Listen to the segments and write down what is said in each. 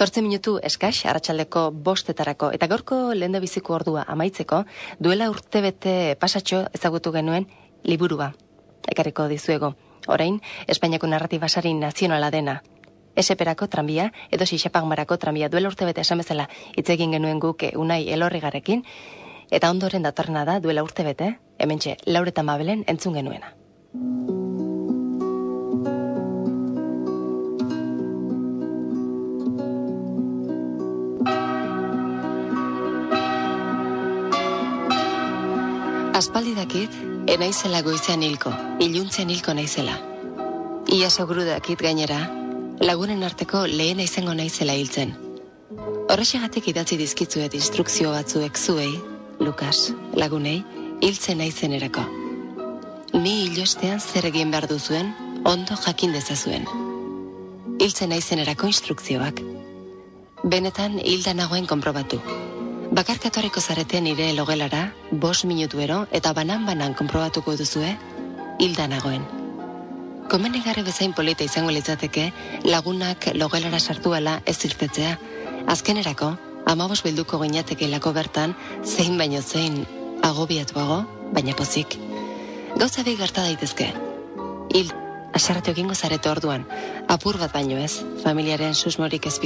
Zortze minutu eskax, arratsaldeko bostetarako, eta gorko lehen biziko ordua amaitzeko, duela urtebete pasatxo ezagutu genuen liburua. Ekarriko dizuego, orain, Espainiako narratibasari nazionala dena. Eseperako tranbia, edo sixapagmarako tranbia duela urtebete esan bezala hitz egin genuen guk unai elorrigarekin, eta ondoren datorna da duela urtebete, hementxe, laureta mabelen entzun genuena. Aspaldi dakit, enaizela goizean hilko, iluntzean hilko naizela. Ia seguru dakit gainera, lagunen arteko lehen izango naizela hiltzen. Horrexegatik idatzi dizkitzuet instrukzio batzuek zuei, Lukas, lagunei, hiltzen naizen erako. Ni hilostean zer egin behar duzuen, ondo jakin dezazuen. Hiltzen naizen erako instrukzioak. Benetan hilda nagoen konprobatu. Bakarkatoriko zareten nire logelara, bos minutuero eta banan-banan konprobatuko duzue, hilda nagoen. Komenegarri bezain polita izango litzateke, lagunak logelara sartuela ez irtetzea. Azkenerako, amabos bilduko gineateke lako bertan, zein baino zein agobiatuago, baina pozik. Gauza bi gerta daitezke. Hil, asarratu egingo zarete orduan, apur bat baino ez, familiaren susmorik ez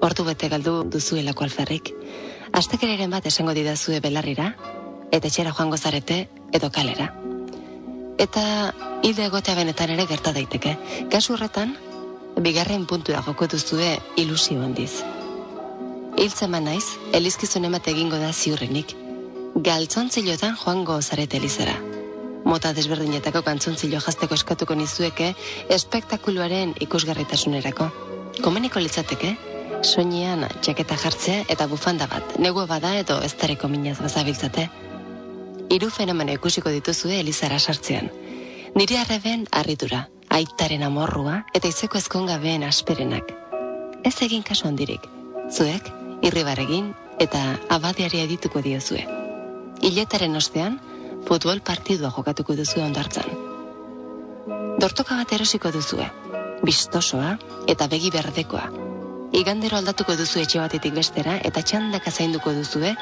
Ordu bete galdu duzuelako alferrik. Astekereren bat esango didazue belarrira, eta etxera joango zarete edo kalera. Eta hilde egotea benetan ere gerta daiteke. Kasu horretan, bigarren puntua joko duzue ilusio handiz. Hiltzen naiz, elizkizun emate egingo da ziurrenik. Galtzontzilotan joango zarete elizara. Mota desberdinetako kantzontzilo jazteko eskatuko nizueke, espektakuluaren ikusgarritasunerako. Komeniko litzateke, soinean txeketa jartzea eta bufanda bat, negua bada edo ez tareko minaz bazabiltzate. Hiru fenomeno ikusiko dituzue Elizara sartzean. Nire arreben harritura, aitaren amorrua eta izeko ezkongabeen asperenak. Ez egin kasu handirik, zuek, irribar egin eta abadiari edituko diozue. Iletaren ostean, futbol partidua jokatuko duzu ondartzan. Dortoka bat erosiko duzue, bistosoa eta begi berdekoa, igandero aldatuko duzu etxe batetik bestera eta txandaka zainduko duzue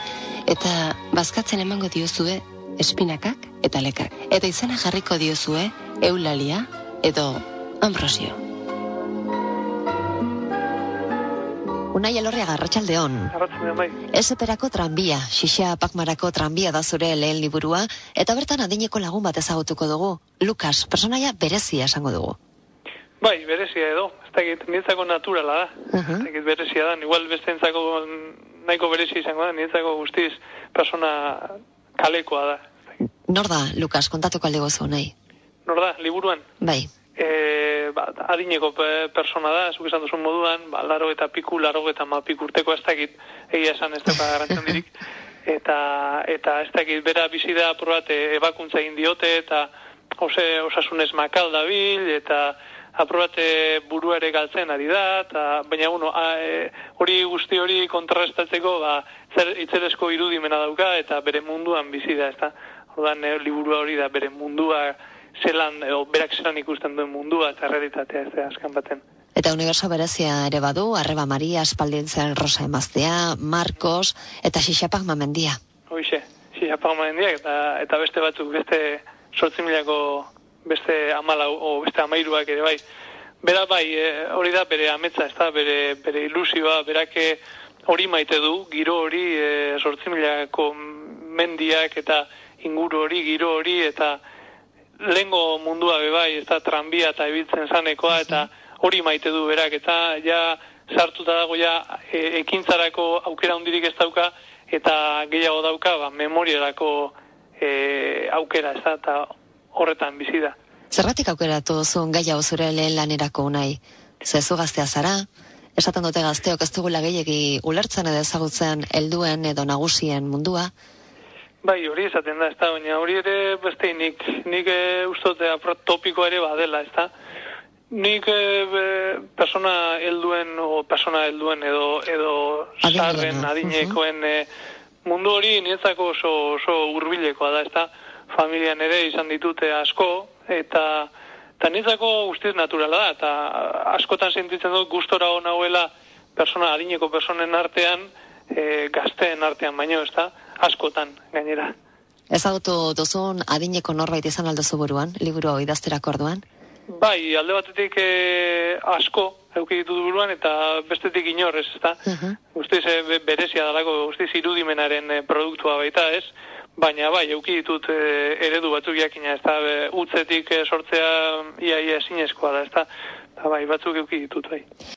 eta bazkatzen emango diozue espinakak eta lekak. Eta izena jarriko diozue eulalia edo ambrosio. Unai elorria garratxalde hon. bai. Eseperako tranbia, xixea pakmarako tranbia da zure lehen liburua, eta bertan adineko lagun bat ezagutuko dugu. Lukas, personaia berezia esango dugu. Bai, berezia edo, ez dakit, nietzako naturala da, uh -huh. ez dakit berezia da, igual beste entzako nahiko berezia izango da, nietzako guztiz persona kalekoa da. Nor da, Lukas, kontatuko alde gozo nahi? Nor da, liburuan? Bai. E, ba, adineko persona da, zuk esan duzun moduan, ba, laro eta piku, laro eta ma pikurteko ez dakit, egia esan ez dakit garantzen dirik, eta, eta ez dakit, bera bizida aprobate ebakuntza indiote, eta ose, osasunez makal dabil, eta aprobate burua ere galtzen ari da, eta, baina uno, e, hori guzti hori kontrarrestatzeko, ba, zer, itzerezko irudimena dauka, eta bere munduan bizi da, ez da. Ordan, e, liburua hori da, bere mundua zelan, edo berak zelan ikusten duen mundua, eta realitatea ez da, askan baten. Eta uniberso berezia ere badu, Arreba Maria, Espaldintzen Rosa Emaztea, Marcos, eta Xixapak Mamendia. Hoixe, Xixapak Mamendia, eta, eta beste batzuk, beste sortzimilako beste amala o beste amairuak ere bai. Bera bai, e, hori da bere ametza, ez da, bere, bere ilusioa, berake hori maite du, giro hori, e, sortzimilako mendiak eta inguru hori, giro hori, eta lengo mundua be bai, ez da, tranbia eta ebiltzen zanekoa, eta hori maite du berak, eta ja sartuta dago ja e, ekintzarako aukera hundirik ez dauka, eta gehiago dauka, ba, memoriarako e, aukera, ez da, eta horretan bizi da. Zerratik aukeratu zuen gai hau zure lehen lanerako nahi? Zezu gaztea zara? Esaten dute gazteok ez dugula gehiagi ulertzen edo ezagutzen helduen edo nagusien mundua? Bai, hori esaten da, ez da, baina hori ere beste nik, nik e, ustote topiko ere badela, ez da. Nik e, persona helduen o persona helduen edo, edo sarren adinekoen e, mundu hori nietzako oso, oso urbilekoa da, ez da familian ere izan ditute asko, eta eta nitzako guztiz naturala da, eta askotan sentitzen dut gustora hona huela persona, adineko personen artean, e, gazteen artean baino, ez da, askotan, gainera. Ezagutu duzun adineko norbait izan aldozu buruan, liburu idazterak orduan? Bai, alde batetik e, asko, euki ditut buruan, eta bestetik inorrez, ez da? Uh -huh. Guztiz, e, berezia dalako, guztiz irudimenaren e, produktua baita, ez? Baina bai, euki ditut e, eredu batzuk jakina, ez da, utzetik e, sortzea iaia ia esinezkoa da, ez da, bai, batzuk euki ditut, bai.